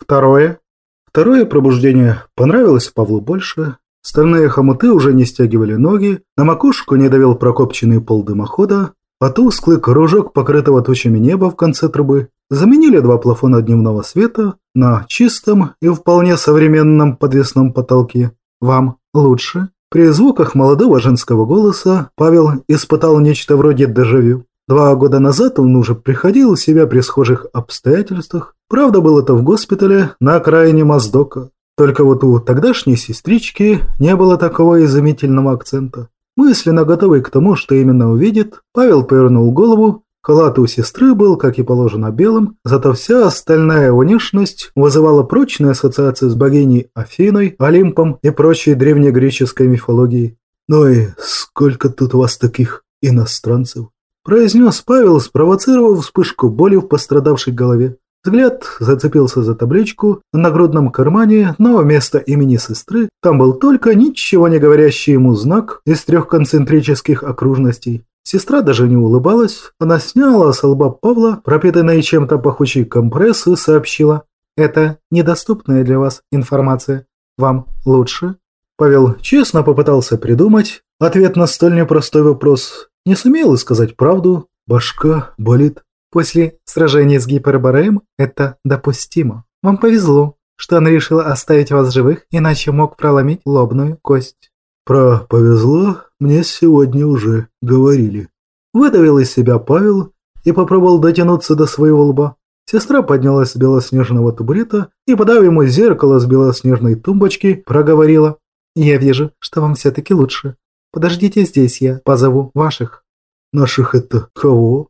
Второе. Второе пробуждение понравилось Павлу больше. Стальные хомуты уже не стягивали ноги, на макушку не давил прокопченный пол дымохода, а тусклый кружок покрытого тучами неба в конце трубы заменили два плафона дневного света на чистом и вполне современном подвесном потолке. «Вам лучше?» При звуках молодого женского голоса Павел испытал нечто вроде дежавю. Два года назад он уже приходил в себя при схожих обстоятельствах. Правда, был это в госпитале на окраине Моздока. Только вот у тогдашней сестрички не было такого изумительного акцента. Мысленно готовый к тому, что именно увидит, Павел повернул голову. Халат у сестры был, как и положено, белым, зато вся остальная внешность вызывала прочные ассоциации с богиней Афиной, Олимпом и прочей древнегреческой мифологией. «Ну и сколько тут у вас таких иностранцев?» Произнес Павел, спровоцировав вспышку боли в пострадавшей голове. Взгляд зацепился за табличку на нагрудном кармане, но вместо имени сестры там был только ничего не говорящий ему знак из трех концентрических окружностей. Сестра даже не улыбалась, она сняла с лба Павла пропитанный чем-то пахучий компресс и сообщила «Это недоступная для вас информация. Вам лучше?» Павел честно попытался придумать ответ на столь непростой вопрос. Не сумел сказать правду, башка болит. После сражения с Гипербореем это допустимо. Вам повезло, что он решил оставить вас живых, иначе мог проломить лобную кость. Про «повезло» мне сегодня уже говорили. Выдавил из себя Павел и попробовал дотянуться до своего лба. Сестра поднялась с белоснежного табурета и, подав ему зеркало с белоснежной тумбочки, проговорила. «Я вижу, что вам все-таки лучше. Подождите здесь, я позову ваших». «Наших это кого?»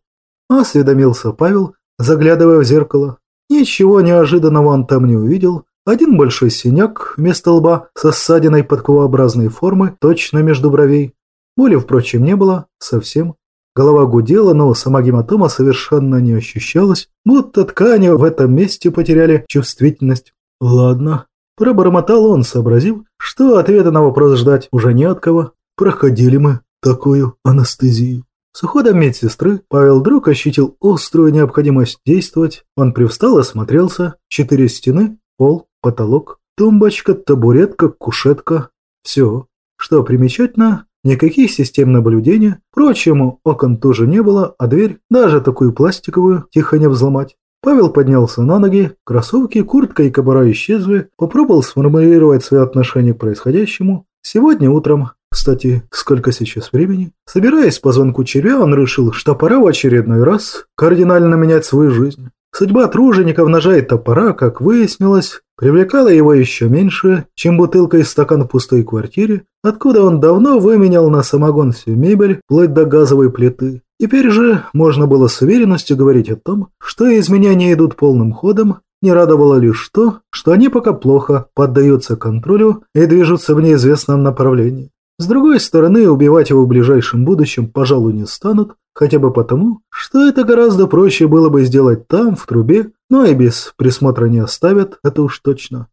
Осведомился Павел, заглядывая в зеркало. Ничего неожиданного он там не увидел. Один большой синяк вместо лба со ссадиной подковообразной формы точно между бровей. Боли, впрочем, не было совсем. Голова гудела, но сама гематома совершенно не ощущалась, будто ткани в этом месте потеряли чувствительность. «Ладно», – пробормотал он, сообразив, что ответа на вопрос ждать уже не от кого. «Проходили мы такую анестезию». С уходом медсестры Павел вдруг ощутил острую необходимость действовать. Он привстал осмотрелся. Четыре стены, пол, потолок, тумбочка, табуретка, кушетка. Все. Что примечательно, никаких систем наблюдения. Впрочем, окон тоже не было, а дверь, даже такую пластиковую, тихо не взломать. Павел поднялся на ноги, кроссовки, куртка и кобура исчезли, попробовал сформулировать свое отношение к происходящему. Сегодня утром кстати, сколько сейчас времени? Собираясь по звонку червя, он решил, что пора в очередной раз кардинально менять свою жизнь. Судьба тружеников ножа и топора, как выяснилось, привлекала его еще меньше, чем бутылка и стакан в пустой квартире, откуда он давно выменял на самогон всю мебель, вплоть до газовой плиты. Теперь же можно было с уверенностью говорить о том, что изменения идут полным ходом, не радовало лишь то, что они пока плохо поддаются контролю и движутся в неизвестном направлении. С другой стороны, убивать его в ближайшем будущем, пожалуй, не станут, хотя бы потому, что это гораздо проще было бы сделать там, в трубе, но и без присмотра не оставят, это уж точно.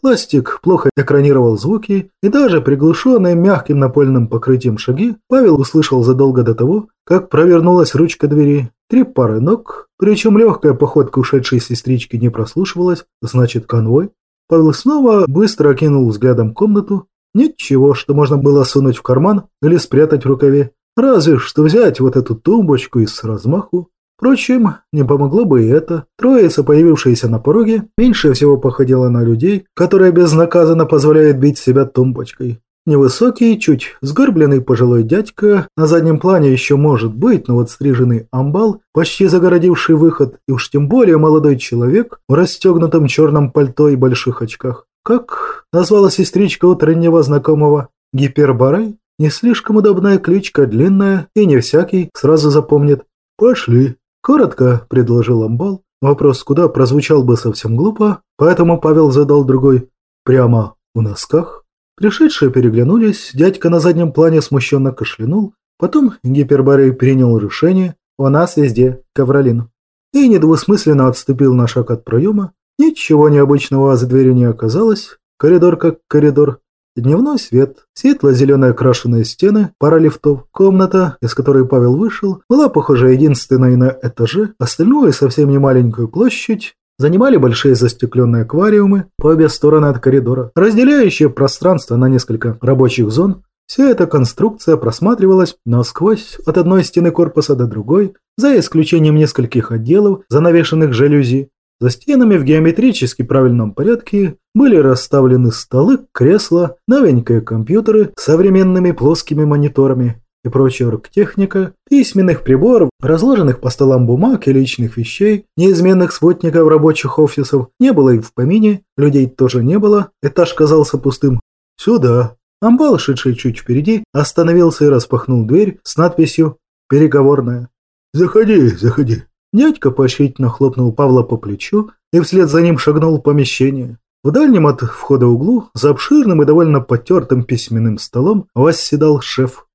Пластик плохо экранировал звуки, и даже приглушенные мягким напольным покрытием шаги Павел услышал задолго до того, как провернулась ручка двери. Три пары ног, причем легкая походка ушедшей сестрички не прослушивалась, значит конвой. Павел снова быстро окинул взглядом комнату, Ничего, что можно было сунуть в карман или спрятать в рукаве. Разве что взять вот эту тумбочку и с размаху. Впрочем, не помогло бы и это. Троица, появившаяся на пороге, меньше всего походила на людей, которые безнаказанно позволяют бить себя тумбочкой. Невысокий, чуть сгорбленный пожилой дядька, на заднем плане еще может быть, но вот стриженный амбал, почти загородивший выход, и уж тем более молодой человек в расстегнутом черном пальто и больших очках. Как назвала сестричка утреннего знакомого Гиперборей? Не слишком удобная кличка, длинная, и не всякий сразу запомнит. «Пошли», – коротко предложил Амбал. Вопрос куда прозвучал бы совсем глупо, поэтому Павел задал другой. «Прямо в носках?» Пришедшие переглянулись, дядька на заднем плане смущенно кашлянул, потом Гиперборей принял решение «У нас везде ковролин» и недвусмысленно отступил на шаг от проема, Ничего необычного за дверью не оказалось. Коридор как коридор. Дневной свет, светло-зеленые окрашенные стены, пара лифтов, комната, из которой Павел вышел, была, похоже, единственной на этаже, остальное совсем не маленькую площадь, занимали большие застекленные аквариумы по обе стороны от коридора, разделяющие пространство на несколько рабочих зон. Вся эта конструкция просматривалась насквозь от одной стены корпуса до другой, за исключением нескольких отделов, занавешенных жалюзи. За стенами в геометрически правильном порядке были расставлены столы, кресла, новенькие компьютеры с современными плоскими мониторами, и прочая оргтехника, письменных приборов, разложенных по столам бумаг и личных вещей, неизменных спутников рабочих офисов, не было и в помине, людей тоже не было, этаж казался пустым. «Сюда». Амбал, шедший чуть впереди, остановился и распахнул дверь с надписью «Переговорная». «Заходи, заходи». Дядька поощрительно хлопнул Павла по плечу и вслед за ним шагнул в помещение. В дальнем от входа углу, за обширным и довольно потертым письменным столом, восседал шеф.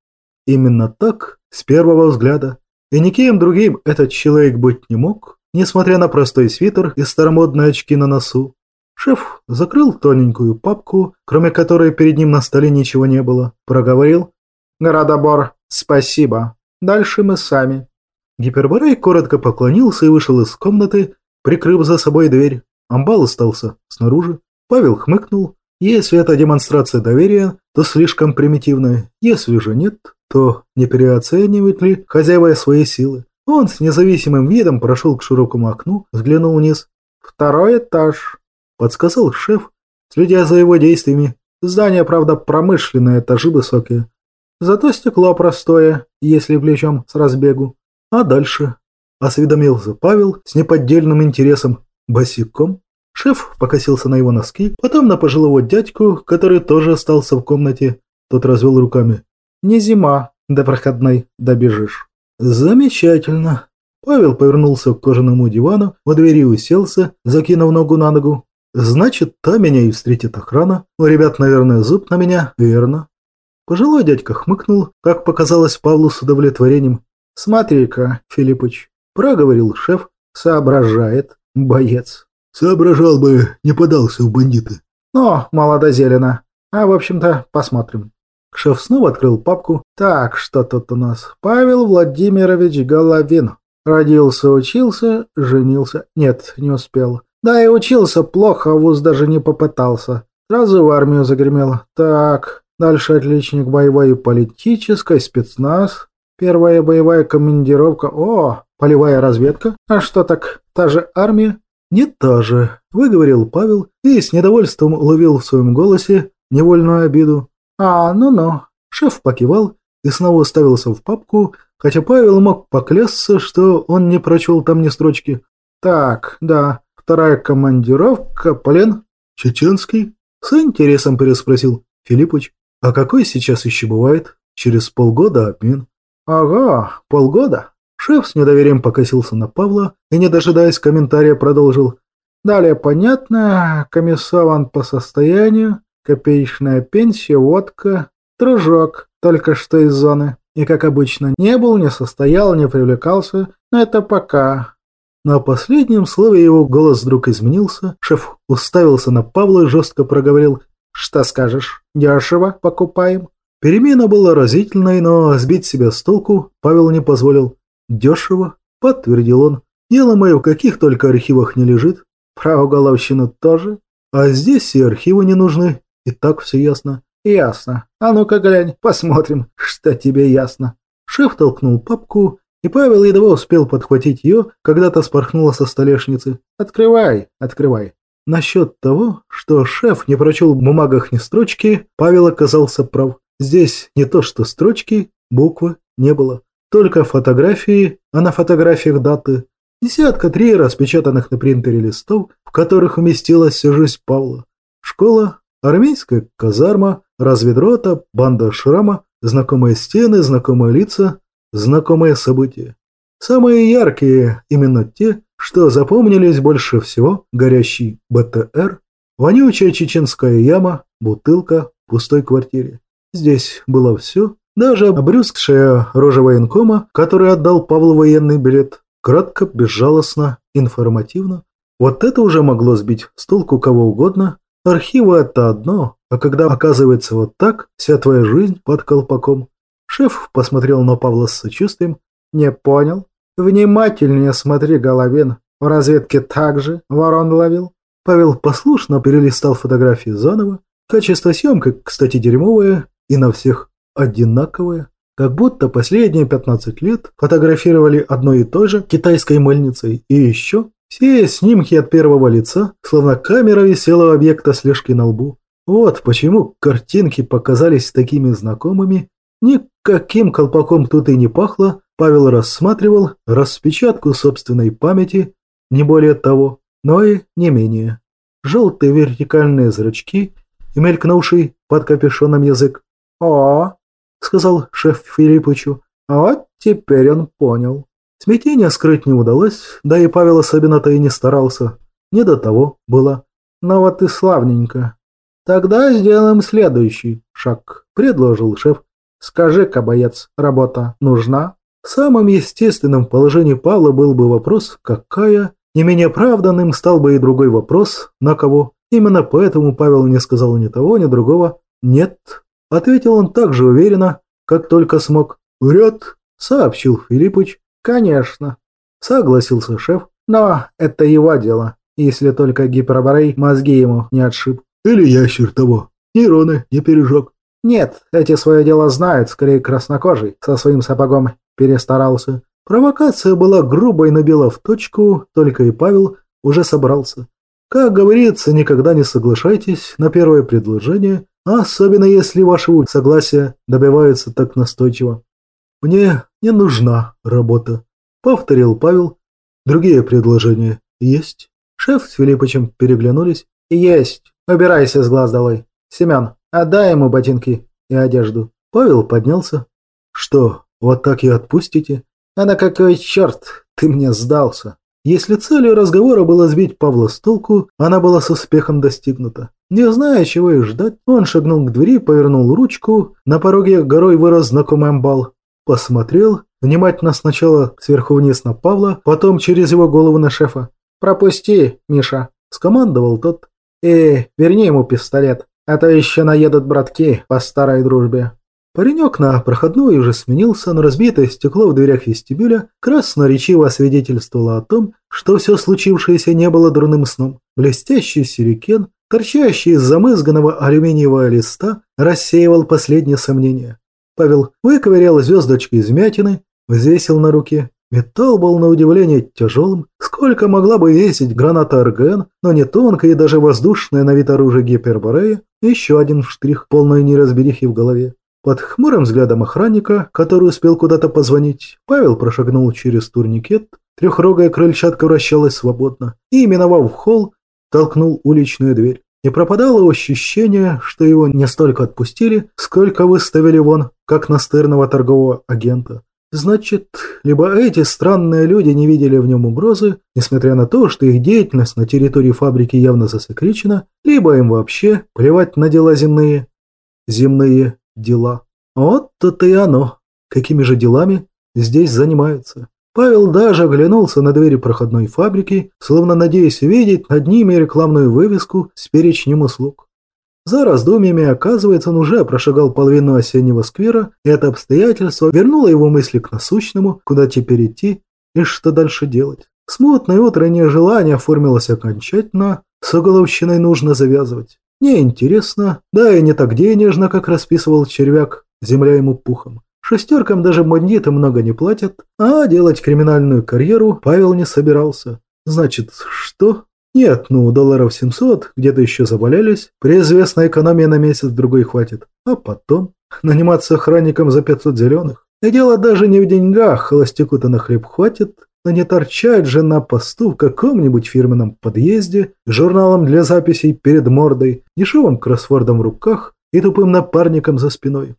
Именно так, с первого взгляда. И никем другим этот человек быть не мог, несмотря на простой свитер и старомодные очки на носу. Шеф закрыл тоненькую папку, кроме которой перед ним на столе ничего не было, проговорил «Градобор, спасибо. Дальше мы сами». Гиперборей коротко поклонился и вышел из комнаты, прикрыв за собой дверь. Амбал остался снаружи. Павел хмыкнул. Если это демонстрация доверия, то слишком примитивная. Если же нет, то не переоценивает ли хозяева свои силы. Он с независимым видом прошел к широкому окну, взглянул вниз. «Второй этаж», — подсказал шеф, следя за его действиями. «Здание, правда, промышленное, этажи высокие. Зато стекло простое, если плечом с разбегу. А дальше?» — осведомился Павел с неподдельным интересом. «Босиком?» Шеф покосился на его носки, потом на пожилого дядьку, который тоже остался в комнате. Тот развел руками. Не зима, до проходной добежишь. Замечательно. Павел повернулся к кожаному дивану, во двери уселся, закинув ногу на ногу. Значит, там меня и встретит охрана. У ребят, наверное, зуб на меня, верно. Пожилой дядька хмыкнул, как показалось Павлу с удовлетворением. «Смотри-ка, Филиппыч», – проговорил шеф, – «соображает, боец». «Соображал бы, не подался в бандиты». «Но, молодо-зелено. А, в общем-то, посмотрим». Шеф снова открыл папку. Так, что тут у нас? Павел Владимирович Головин. Родился, учился, женился. Нет, не успел. Да и учился плохо, вуз даже не попытался. Сразу в армию загремел. Так, дальше отличник боевой и политической, спецназ. Первая боевая командировка. О, полевая разведка. А что так, та же армия? Не та же, выговорил Павел и с недовольством уловил в своем голосе невольную обиду. «А, ну-ну». Шеф покивал и снова уставился в папку, хотя Павел мог поклясться, что он не прочел там ни строчки. «Так, да, вторая командировка, плен чеченский?» С интересом переспросил Филиппыч. «А какой сейчас еще бывает? Через полгода обмен?» «Ага, полгода». Шеф с недоверием покосился на Павла и, не дожидаясь комментария, продолжил. «Далее понятно, комиссован по состоянию, Копеечная пенсия, водка, дружок, только что из зоны. И, как обычно, не был, не состоял, не привлекался, но это пока. На последнем слове его голос вдруг изменился. Шеф уставился на Павла и жестко проговорил. «Что скажешь? Дешево покупаем?» Перемена была разительной, но сбить себя с толку Павел не позволил. «Дешево?» – подтвердил он. «Дело мое в каких только архивах не лежит. Про уголовщину тоже. А здесь и архивы не нужны. И так все ясно. Ясно. А ну-ка глянь, посмотрим, что тебе ясно. Шеф толкнул папку, и Павел едва успел подхватить ее, когда то спорхнула со столешницы. «Открывай, открывай». Насчет того, что шеф не прочел в бумагах ни строчки, Павел оказался прав. Здесь не то что строчки, буквы не было. Только фотографии, а на фотографиях даты. Десятка три распечатанных на принтере листов, в которых уместилась вся жизнь Павла. Школа, Армейская казарма, разведрота, банда шрама, знакомые стены, знакомые лица, знакомые события. Самые яркие именно те, что запомнились больше всего, горящий БТР, вонючая чеченская яма, бутылка в пустой квартире. Здесь было все, даже обрюзгшая рожа военкома, который отдал Павлу военный билет, кратко, безжалостно, информативно. Вот это уже могло сбить с толку кого угодно, Архивы – это одно, а когда оказывается вот так, вся твоя жизнь под колпаком. Шеф посмотрел на Павла с сочувствием. Не понял. Внимательнее смотри, Головин. В разведке также ворон ловил. Павел послушно перелистал фотографии заново. Качество съемки, кстати, дерьмовое, и на всех одинаковое. Как будто последние 15 лет фотографировали одной и той же китайской мыльницей. И еще все снимки от первого лица, словно камера висела объекта слежки на лбу. Вот почему картинки показались такими знакомыми. Никаким колпаком тут и не пахло. Павел рассматривал распечатку собственной памяти, не более того, но и не менее. Желтые вертикальные зрачки и мелькнувший под капюшоном язык. «О!» — сказал шеф Филиппычу. «Вот теперь он понял». Смятение скрыть не удалось, да и Павел особенно-то и не старался. Не до того было. «Ну вот и славненько. Тогда сделаем следующий шаг», — предложил шеф. «Скажи-ка, боец, работа нужна?» Самым естественным в положении Павла был бы вопрос «какая?», не менее оправданным стал бы и другой вопрос «на кого?». Именно поэтому Павел не сказал ни того, ни другого «нет». Ответил он так же уверенно, как только смог. «Вряд», — сообщил Филиппыч. «Конечно», — согласился шеф. «Но это его дело, если только гиперборей мозги ему не отшиб». «Или ящер того. Нейроны не пережег». «Нет, эти свое дело знают, скорее краснокожий, со своим сапогом перестарался». Провокация была грубой, но била в точку, только и Павел уже собрался. Как говорится, никогда не соглашайтесь на первое предложение, особенно если вашего согласия добиваются так настойчиво. «Мне не нужна работа», — повторил Павел. «Другие предложения есть?» Шеф с Филиппычем переглянулись. «Есть. Убирайся с глаз долой. Семен, отдай ему ботинки и одежду». Павел поднялся. «Что, вот так и отпустите?» «А на какой черт ты мне сдался?» Если целью разговора было сбить Павла с толку, она была с успехом достигнута. Не зная, чего и ждать, он шагнул к двери, повернул ручку. На пороге горой вырос знакомый амбал. Посмотрел, внимательно сначала сверху вниз на Павла, потом через его голову на шефа. «Пропусти, Миша», – скомандовал тот. «И верни ему пистолет, а то еще наедут братки по старой дружбе». Паренек на проходной уже сменился, но разбитое стекло в дверях вестибюля красноречиво свидетельствовало о том, что все случившееся не было дурным сном. Блестящий сюрикен, торчащий из замызганного алюминиевого листа, рассеивал последние сомнения. Павел выковырял звездочки из мятины, взвесил на руке. Металл был на удивление тяжелым, сколько могла бы весить граната РГН, но не тонкая и даже воздушная на вид оружия Гиперборея, еще один штрих полной неразберихи в голове. Под хмурым взглядом охранника, который успел куда-то позвонить, Павел прошагнул через турникет, трехрогая крыльчатка вращалась свободно, и, миновав холл, толкнул уличную дверь. И пропадало ощущение, что его не столько отпустили, сколько выставили вон, как настырного торгового агента. Значит, либо эти странные люди не видели в нем угрозы, несмотря на то, что их деятельность на территории фабрики явно засекречена, либо им вообще плевать на дела земные. Земные дела. Вот то-то и оно. Какими же делами здесь занимаются? Павел даже оглянулся на двери проходной фабрики, словно надеясь увидеть над ними рекламную вывеску с перечнем услуг. За раздумьями, оказывается, он уже прошагал половину осеннего сквера, и это обстоятельство вернуло его мысли к насущному, куда теперь идти и что дальше делать. Смутное утреннее желание оформилось окончательно, с уголовщиной нужно завязывать. Неинтересно, да и не так денежно, как расписывал червяк, земля ему пухом. Шестеркам даже бандиты много не платят, а делать криминальную карьеру Павел не собирался. Значит, что? Нет, ну, долларов 700 где-то еще завалялись, при известной экономии на месяц-другой хватит. А потом наниматься охранником за 500 зеленых. И дело даже не в деньгах, холостяку-то на хлеб хватит, но не торчать же на посту в каком-нибудь фирменном подъезде, журналом для записей перед мордой, дешевым кроссвордом в руках и тупым напарником за спиной.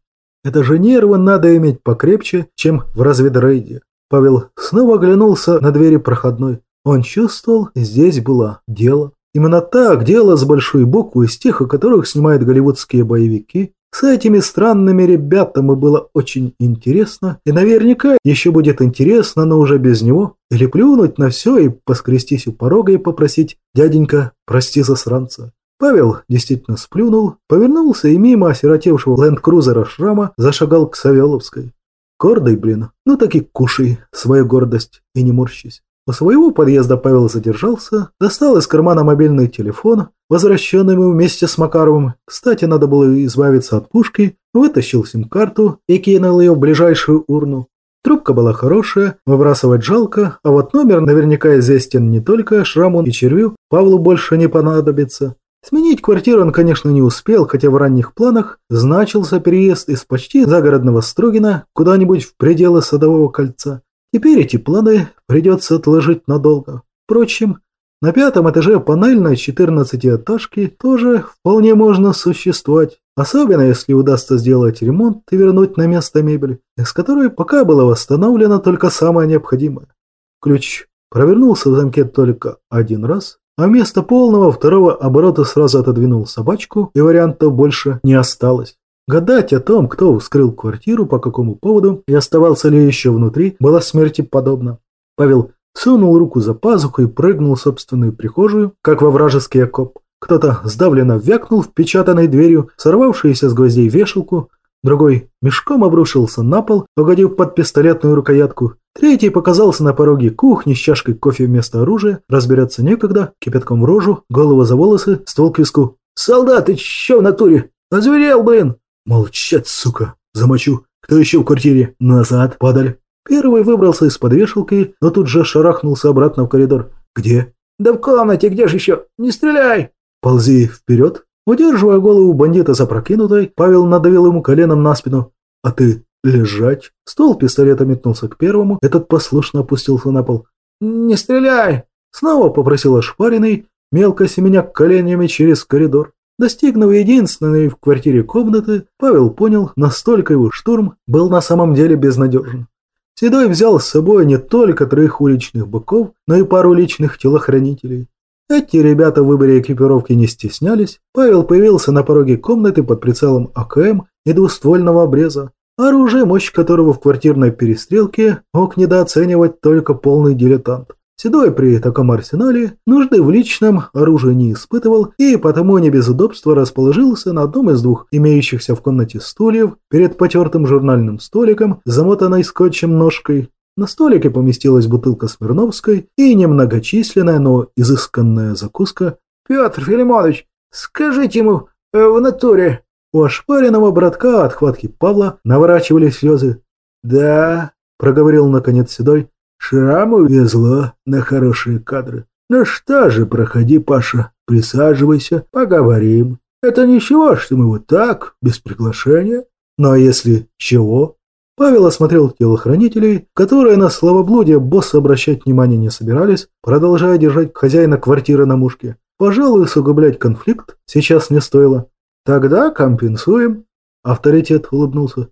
Это же нервы надо иметь покрепче, чем в разведрейде. Павел снова оглянулся на двери проходной. Он чувствовал, здесь было дело. Именно так, дело с большой буквы, из тех, о которых снимают голливудские боевики, с этими странными ребятами было очень интересно, и наверняка еще будет интересно, но уже без него, или плюнуть на все и поскрестись у порога и попросить «Дяденька, прости засранца». Павел действительно сплюнул, повернулся и мимо осиротевшего ленд-крузера Шрама зашагал к Савеловской. Гордый, блин, ну так и кушай свою гордость и не морщись. У своего подъезда Павел задержался, достал из кармана мобильный телефон, возвращенный ему вместе с Макаровым. Кстати, надо было избавиться от пушки, вытащил сим-карту и кинул ее в ближайшую урну. Трубка была хорошая, выбрасывать жалко, а вот номер наверняка известен не только Шраму и Червю, Павлу больше не понадобится. Сменить квартиру он, конечно, не успел, хотя в ранних планах значился переезд из почти загородного Строгина куда-нибудь в пределы Садового кольца. Теперь эти планы придется отложить надолго. Впрочем, на пятом этаже панельной 14-этажки тоже вполне можно существовать, особенно если удастся сделать ремонт и вернуть на место мебель, из которой пока было восстановлено только самое необходимое. Ключ провернулся в замке только один раз, а вместо полного второго оборота сразу отодвинул собачку, и вариантов больше не осталось. Гадать о том, кто вскрыл квартиру, по какому поводу и оставался ли еще внутри, было смерти подобно. Павел сунул руку за пазуху и прыгнул в собственную прихожую, как во вражеский окоп. Кто-то сдавленно вякнул впечатанной дверью, сорвавшуюся с гвоздей вешалку, другой мешком обрушился на пол, угодив под пистолетную рукоятку. Третий показался на пороге кухни с чашкой кофе вместо оружия, разбираться некогда, кипятком в рожу, голову за волосы, ствол к виску. «Солдат, ты чё в натуре? Озверел, блин!» «Молчать, сука! Замочу! Кто еще в квартире? Назад, падаль!» Первый выбрался из-под вешалки, но тут же шарахнулся обратно в коридор. «Где?» «Да в комнате, где же еще? Не стреляй!» «Ползи вперед!» Удерживая голову бандита запрокинутой, Павел надавил ему коленом на спину. «А ты лежать!» Стол пистолета метнулся к первому, этот послушно опустился на пол. «Не стреляй!» Снова попросил ошпаренный, мелко семеня коленями через коридор. Достигнув единственной в квартире комнаты, Павел понял, настолько его штурм был на самом деле безнадежен. Седой взял с собой не только троих уличных быков, но и пару личных телохранителей. Эти ребята в выборе экипировки не стеснялись. Павел появился на пороге комнаты под прицелом АКМ и двуствольного обреза, оружие, мощь которого в квартирной перестрелке мог недооценивать только полный дилетант. Седой при таком арсенале нужды в личном оружии не испытывал и потому не без удобства расположился на одном из двух имеющихся в комнате стульев перед потертым журнальным столиком, замотанной скотчем ножкой. На столике поместилась бутылка Смирновской и немногочисленная, но изысканная закуска. «Петр Филимонович, скажите ему э, в натуре...» У ошпаренного братка от хватки Павла наворачивались слезы. «Да», — проговорил наконец Седой, Шраму везло на хорошие кадры. Ну что же, проходи, Паша, присаживайся, поговорим. Это ничего, что мы вот так, без приглашения. А если чего? Павел осмотрел телохранителей, которые на словоблудие босса обращать внимания не собирались, продолжая держать хозяина квартиры на мушке. Пожалуй, усугублять конфликт сейчас не стоило. Тогда компенсуем. Авторитет улыбнулся.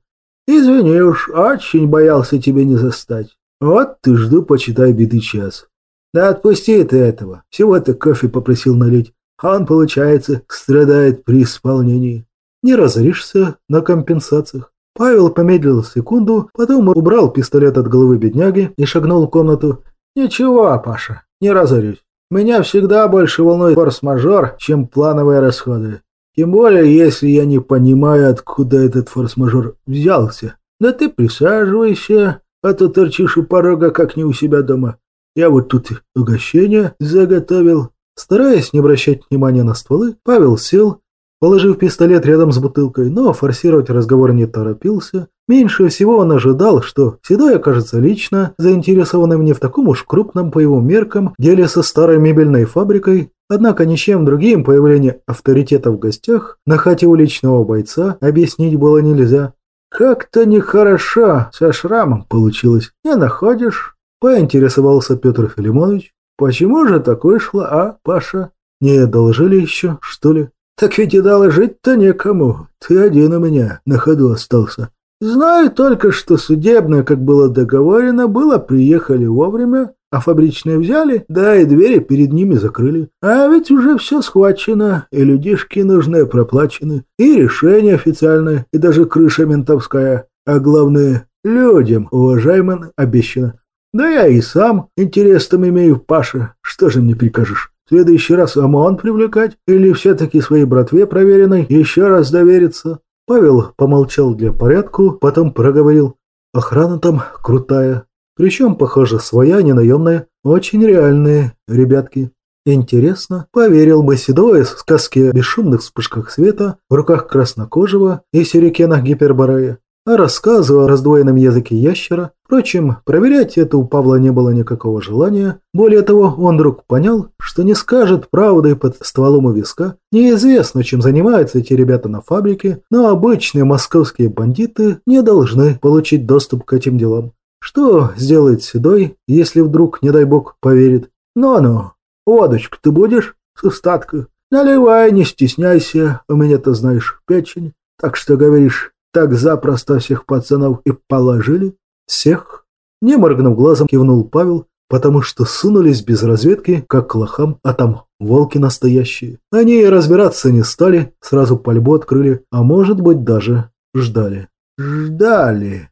Извини уж, очень боялся тебе не застать. Вот ты жду, почитай битый час. Да отпусти ты этого. Всего-то кофе попросил налить. А он, получается, страдает при исполнении. Не разоришься на компенсациях. Павел помедлил секунду, потом убрал пистолет от головы бедняги и шагнул в комнату. «Ничего, Паша, не разорюсь. Меня всегда больше волнует форс-мажор, чем плановые расходы. Тем более, если я не понимаю, откуда этот форс-мажор взялся. Да ты присаживайся, а то торчишь у порога, как не у себя дома. Я вот тут угощение заготовил». Стараясь не обращать внимания на стволы, Павел сел, положив пистолет рядом с бутылкой, но форсировать разговор не торопился. Меньше всего он ожидал, что Седой окажется лично заинтересованным не в таком уж крупном по его меркам деле со старой мебельной фабрикой, однако ничем другим появление авторитета в гостях на хате уличного бойца объяснить было нельзя. «Как-то нехорошо со шрамом получилось, не находишь?» – поинтересовался Петр Филимонович. «Почему же такое шло, а, Паша?» «Не одолжили еще, что ли?» «Так ведь и доложить-то некому. Ты один у меня на ходу остался. Знаю только, что судебное, как было договорено, было приехали вовремя, а фабричные взяли, да и двери перед ними закрыли. А ведь уже все схвачено, и людишки нужные проплачены, и решение официальное, и даже крыша ментовская. А главное, людям, уважаемым, обещано. Да я и сам интересом имею, Паша. Что же мне прикажешь? Следующий раз ОМОН привлекать? Или все-таки своей братве проверенной еще раз довериться? Павел помолчал для порядку, потом проговорил. Охрана там крутая. Причем, похоже, своя, не наемная, очень реальные ребятки. Интересно, поверил бы Седой в сказке о бесшумных вспышках света в руках краснокожего и сюрикенах Гиперборея, а рассказу о раздвоенном языке ящера. Впрочем, проверять это у Павла не было никакого желания. Более того, он вдруг понял, что не скажет правды под стволом у виска. Неизвестно, чем занимаются эти ребята на фабрике, но обычные московские бандиты не должны получить доступ к этим делам. Что сделает Седой, если вдруг, не дай бог, поверит? Ну-ну, Водочку ты будешь? С остатка. Наливай, не стесняйся, у меня-то, знаешь, печень. Так что, говоришь, так запросто всех пацанов и положили? Всех? Не моргнув глазом, кивнул Павел, потому что сунулись без разведки, как к лохам, а там волки настоящие. Они и разбираться не стали, сразу пальбу открыли, а может быть даже ждали. Ждали.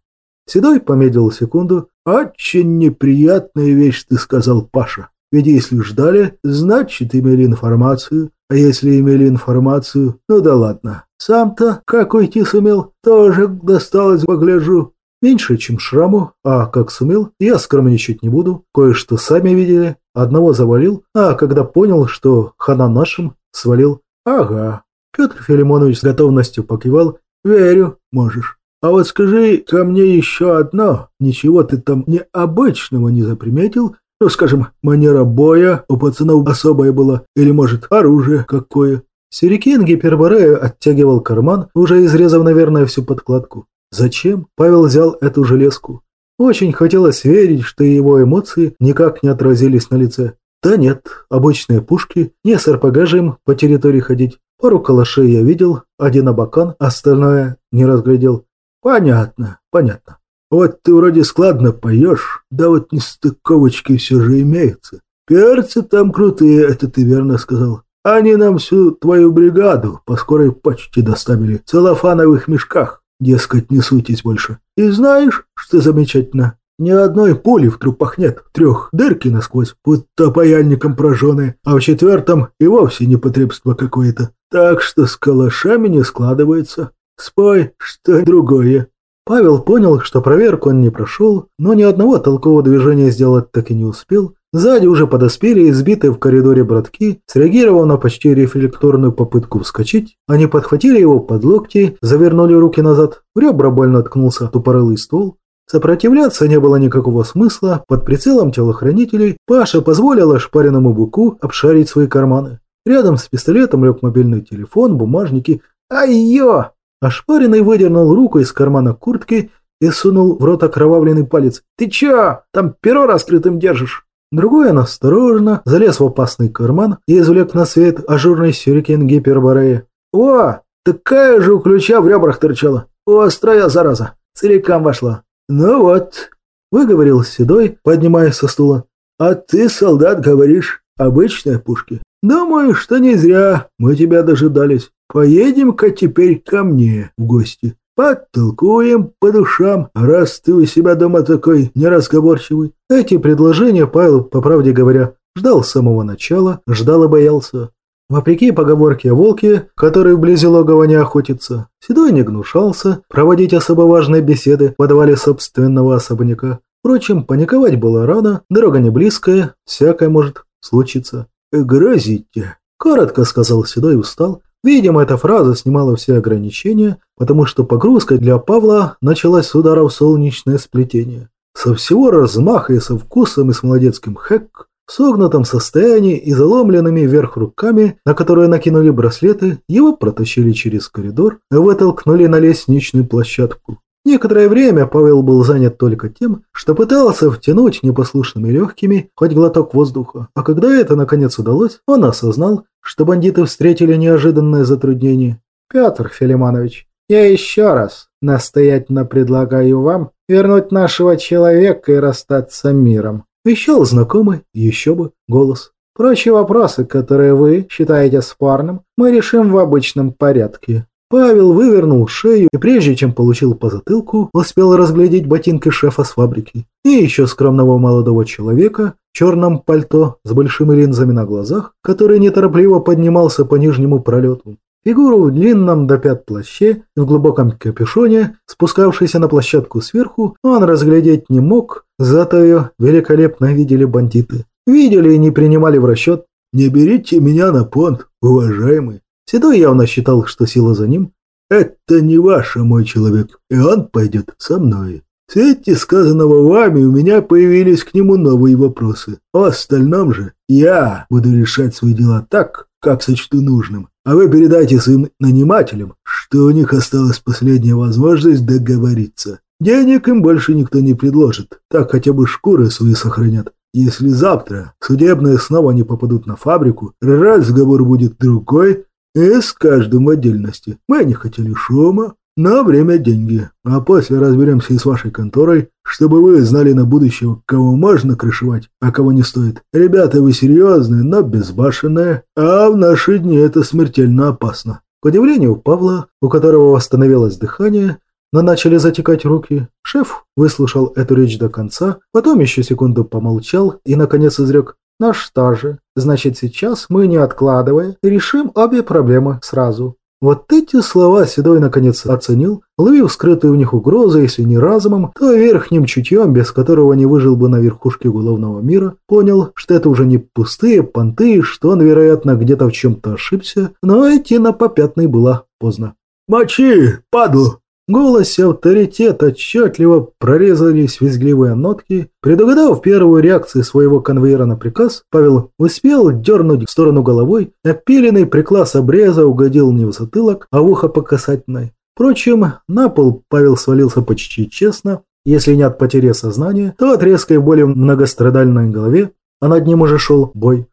Седой помедлил секунду. «Очень неприятная вещь, ты сказал, Паша. Ведь если ждали, значит имели информацию. А если имели информацию, ну да ладно. Сам-то, как уйти сумел, тоже досталось, погляжу. Меньше, чем шраму, а как сумел, я скромничать не буду. Кое-что сами видели. Одного завалил, а когда понял, что хана нашим, свалил. Ага. Петр Филимонович с готовностью покивал. Верю, можешь. А вот скажи ко мне еще одно. Ничего ты там необычного не заприметил, ну, скажем, манера боя у пацанов особая была, или, может, оружие какое. Сюрикен Гиперборея оттягивал карман, уже изрезав, наверное, всю подкладку. Зачем? Павел взял эту железку. Очень хотелось верить, что его эмоции никак не отразились на лице. Да нет, обычные пушки, не с РПГ по территории ходить. Пару калашей я видел, один абакан, остальное не разглядел. Понятно, понятно. Вот ты вроде складно поешь, да вот нестыковочки все же имеются. Перцы там крутые, это ты верно сказал. Они нам всю твою бригаду по скорой почте доставили в целлофановых мешках. Дескать, не суйтесь больше. И знаешь, что замечательно? Ни одной пули в трупах нет, трех дырки насквозь, будто паяльником прожженные, а в четвертом и вовсе непотребство какое-то. Так что с калашами не складывается. Спой, что другое. Павел понял, что проверку он не прошел, но ни одного толкового движения сделать так и не успел. Сзади уже подоспели избитые в коридоре братки, среагировав на почти рефлекторную попытку вскочить, они подхватили его под локти, завернули руки назад, в ребра больно ткнулся тупорылый ствол. Сопротивляться не было никакого смысла, под прицелом телохранителей Паша позволил ошпаренному быку обшарить свои карманы. Рядом с пистолетом лег мобильный телефон, бумажники. «Ай-ё!» Ошпаренный выдернул руку из кармана куртки и сунул в рот окровавленный палец. «Ты чё? Там перо раскрытым держишь?» Другой он осторожно залез в опасный карман и извлек на свет ажурный сюрикен гиперборея. «О, такая же у ключа в ребрах торчала. Острая зараза. Целиком вошла». «Ну вот», — выговорил Седой, поднимаясь со стула. «А ты, солдат, говоришь, обычные пушки. Думаю, что не зря мы тебя дожидались. Поедем-ка теперь ко мне в гости. Подтолкуем по душам, раз ты у себя дома такой неразговорчивый. Эти предложения Павел, по правде говоря, ждал с самого начала, ждал и боялся. Вопреки поговорке о волке, который вблизи логова не охотится, Седой не гнушался проводить особо важные беседы в подвале собственного особняка. Впрочем, паниковать было рано, дорога не близкая, всякое может случиться. «Грозите», – коротко сказал Седой и устал, Видимо, эта фраза снимала все ограничения, потому что погрузка для Павла началась с удара в солнечное сплетение. Со всего размаха и со вкусом и с молодецким хэк, в согнутом состоянии и заломленными вверх руками, на которые накинули браслеты, его протащили через коридор и вытолкнули на лестничную площадку. Некоторое время Павел был занят только тем, что пытался втянуть непослушными легкими хоть глоток воздуха, а когда это наконец удалось, он осознал, что бандиты встретили неожиданное затруднение. «Петр Филимонович, я еще раз настоятельно предлагаю вам вернуть нашего человека и расстаться миром», вещал знакомый, еще бы, голос. «Прочие вопросы, которые вы считаете спорным, мы решим в обычном порядке. Павел вывернул шею и прежде чем получил по затылку, успел разглядеть ботинки шефа с фабрики и еще скромного молодого человека в черном пальто с большими линзами на глазах, который неторопливо поднимался по нижнему пролету. Фигуру в длинном до пят плаще и в глубоком капюшоне, спускавшейся на площадку сверху, он разглядеть не мог, зато ее великолепно видели бандиты. Видели и не принимали в расчет. «Не берите меня на понт, уважаемый». Седой явно считал, что сила за ним. «Это не ваш, мой человек, и он пойдет со мной». В сказанного вами у меня появились к нему новые вопросы. О остальном же я буду решать свои дела так, как сочту нужным. А вы передайте своим нанимателям, что у них осталась последняя возможность договориться. Денег им больше никто не предложит, так хотя бы шкуры свои сохранят. Если завтра судебные снова не попадут на фабрику, разговор будет другой, и с каждым отдельности. Мы не хотели шума, на время деньги, а после разберемся и с вашей конторой, чтобы вы знали на будущее, кого можно крышевать, а кого не стоит. Ребята, вы серьезные, но безбашенные, а в наши дни это смертельно опасно». К удивлению Павла, у которого восстановилось дыхание, но начали затекать руки, шеф выслушал эту речь до конца, потом еще секунду помолчал и, наконец, изрек «Ну что же, значит сейчас мы, не откладывая, решим обе проблемы сразу. Вот эти слова Седой наконец оценил, ловив скрытую в них угрозу, если не разумом, то верхним чутьем, без которого не выжил бы на верхушке уголовного мира, понял, что это уже не пустые понты, что он, вероятно, где-то в чем-то ошибся, но идти на попятный было поздно. «Мочи, паду!» Голосе авторитет отчетливо прорезались визгливые нотки. Предугадав первую реакцию своего конвейера на приказ, Павел успел дернуть в сторону головой, опиленный приклад обреза угодил не в затылок, а в ухо по касательной. Впрочем, на пол Павел свалился почти честно, если не от потери сознания, то от резкой боли в многострадальной голове, а над ним уже шел бой.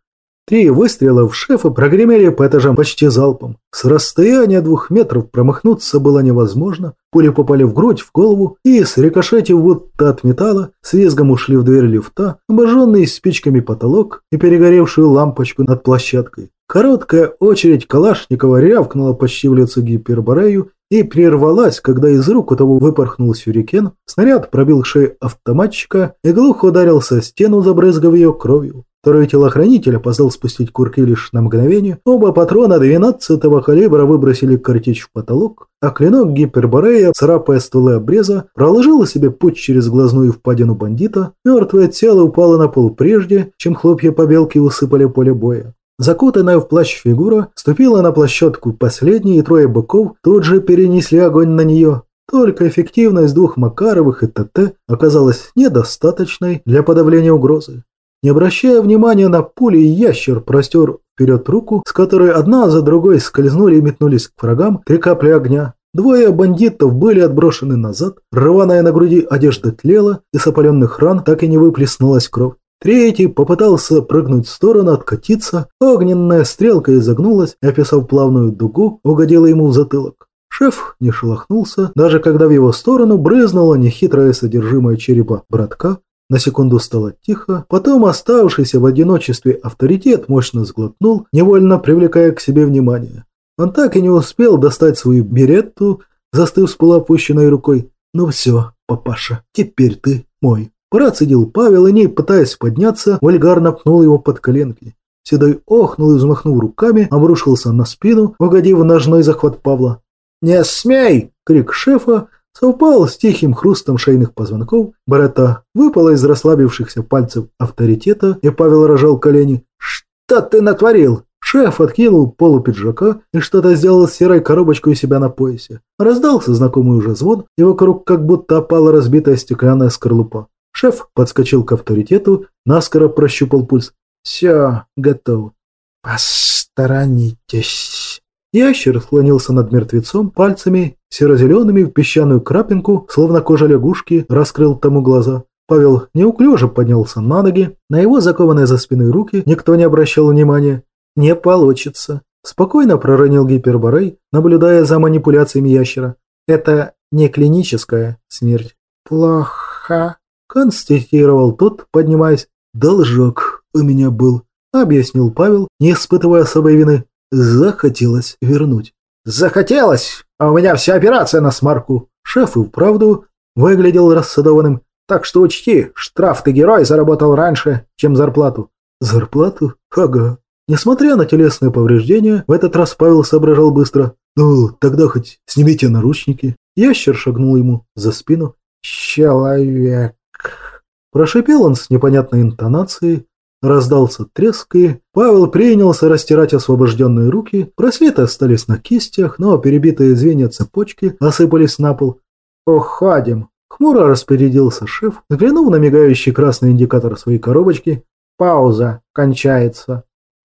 Три выстрела в шефа прогремели по этажам почти залпом. С расстояния двух метров промахнуться было невозможно. Пули попали в грудь, в голову и, срикошетив будто от металла, с визгом ушли в дверь лифта, обожженный спичками потолок и перегоревшую лампочку над площадкой. Короткая очередь Калашникова рявкнула почти в лицо гиперборею и прервалась, когда из рук у того выпорхнул сюрикен, снаряд пробил шею автоматчика и глухо ударился о стену, забрызгав ее кровью. Второй телохранитель опоздал спустить курки лишь на мгновение. Оба патрона 12-го калибра выбросили картечь в потолок, а клинок гиперборея, царапая стволы обреза, проложил себе путь через глазную впадину бандита. Мертвое тело упало на пол прежде, чем хлопья побелки усыпали поле боя. Закутанная в плащ фигура ступила на площадку последней, и трое быков тут же перенесли огонь на нее. Только эффективность двух Макаровых и ТТ оказалась недостаточной для подавления угрозы. Не обращая внимания на пули, ящер простер вперед руку, с которой одна за другой скользнули и метнулись к врагам три капли огня. Двое бандитов были отброшены назад, рваная на груди одежда тлела, и с опаленных ран так и не выплеснулась кровь. Третий попытался прыгнуть в сторону, откатиться, огненная стрелка изогнулась и, описав плавную дугу, угодила ему в затылок. Шеф не шелохнулся, даже когда в его сторону брызнуло нехитрое содержимое черепа братка, на секунду стало тихо, потом оставшийся в одиночестве авторитет мощно сглотнул, невольно привлекая к себе внимание. Он так и не успел достать свою беретту, застыв с полуопущенной рукой. «Ну все, папаша, теперь ты мой». Процедил Павел и, не пытаясь подняться, вульгарно пнул его под коленки. Седой охнул и, взмахнув руками, обрушился на спину, угодив в ножной захват Павла. «Не смей!» — крик шефа совпал с тихим хрустом шейных позвонков, Барета выпала из расслабившихся пальцев авторитета, и Павел рожал колени. «Что ты натворил?» Шеф откинул полу пиджака и что-то сделал с серой коробочкой у себя на поясе. Раздался знакомый уже звон, и вокруг как будто опала разбитая стеклянная скорлупа. Шеф подскочил к авторитету, наскоро прощупал пульс. «Все, готово». «Посторонитесь». Ящер склонился над мертвецом пальцами, серо-зелеными в песчаную крапинку, словно кожа лягушки, раскрыл тому глаза. Павел неуклюже поднялся на ноги, на его закованные за спиной руки никто не обращал внимания. «Не получится», – спокойно проронил гиперборей, наблюдая за манипуляциями ящера. «Это не клиническая смерть». «Плохо», – констатировал тот, поднимаясь. «Должок у меня был», – объяснил Павел, не испытывая особой вины захотелось вернуть. «Захотелось! А у меня вся операция на смарку!» Шеф и вправду выглядел рассадованным. «Так что учти, штраф ты герой заработал раньше, чем зарплату». «Зарплату? Ага. Несмотря на телесные повреждения, в этот раз Павел соображал быстро. «Ну, тогда хоть снимите наручники». Ящер шагнул ему за спину. «Человек!» Прошипел он с непонятной интонацией, раздался треск, и Павел принялся растирать освобожденные руки, браслеты остались на кистях, но перебитые звенья цепочки осыпались на пол. «Уходим!» Хмуро распорядился шеф, взглянув на мигающий красный индикатор своей коробочки. «Пауза кончается!»